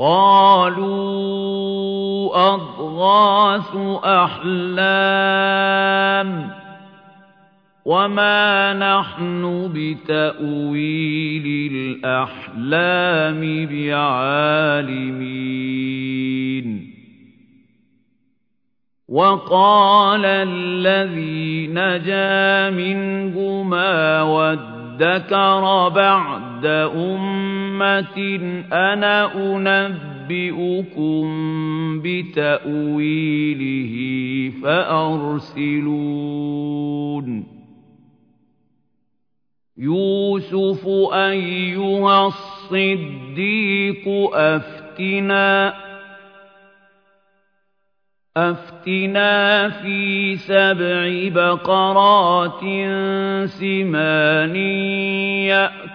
قَالُوا أَضْغَاثُ أَحْلَامٍ وَمَا نَحْنُ بِتَأْوِيلِ الْأَحْلَامِ بِعَالِمِينَ. وَقَالَ الَّذِي نَجَا مِنْهُمَا وَادَّكَرَ بَعْدَ أُمَّةٍ أَنَا أُنَبِّئُكُم بِتَأْوِيلِهِ فَأَرْسِلُونِ. يُوسُفُ أَيُّهَا الصِّدِّيقُ أَفْتِنَا أَفْتِنَا فِي سَبْعِ بَقَرَاتٍ سِمَانٍ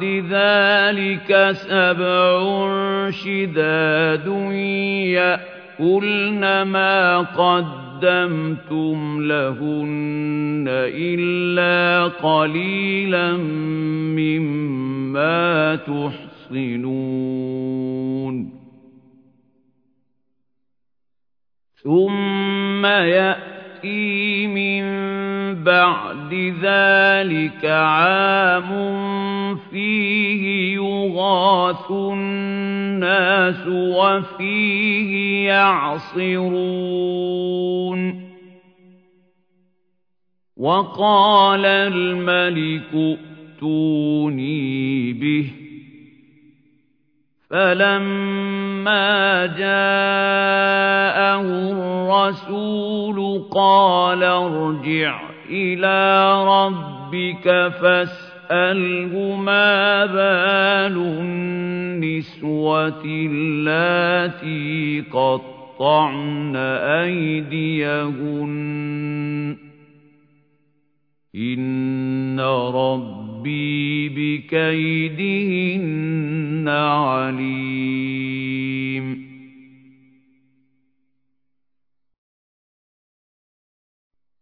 بَعْدِ ذَلِكَ سَبْعٌ شِدَادٌ يَأْكُلْنَ مَا قَدَّمْتُمْ لَهُنَّ إِلَّا قَلِيلًا مِّمَّا تُحْصِنُونَ. ثُمَّ يَأْتِي مِن بَعْدِ ذَلِكَ عَامٌ فِيهِ يُغَاثُ النَّاسُ وَفِيهِ يَعْصِرُونَ. وَقَالَ الْمَلِكُ ائْتُونِي بِهِ فَلَمَّا جَاءَهُ الرَّسُولُ قَالَ ارْجِعْ إِلَىٰ رَبِّكَ فَاسْأَلْهُ مَا بَالُ النِّسْوَةِ اللَّاتِي قَطَّعْنَ أَيْدِيَهُنَّ ۚ إِنَّ رَبِّي بِكَيْدِهِنَّ عَلِيمٌ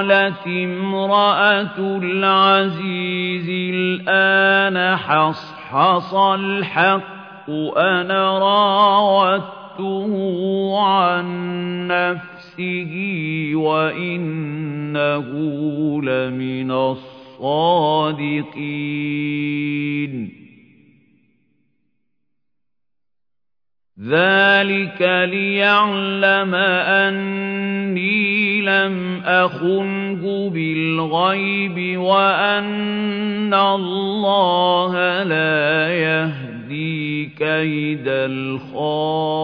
قَالَتِ امْرَأَتُ الْعَزِيزِ الْآنَ حَصْحَصَ الْحَقُّ أَنَا رَاوَدتُّهُ عَن نَّفْسِهِ وَإِنَّهُ لَمِنَ الصَّادِقِينَ. ذَلِكَ لِيَعْلَمَ أَنِّي لَمْ أَخُنْهُ بِالْغَيْبِ وَأَنَّ اللَّهَ لَا يَهْدِي كَيْدَ الْخَائِنِينَ.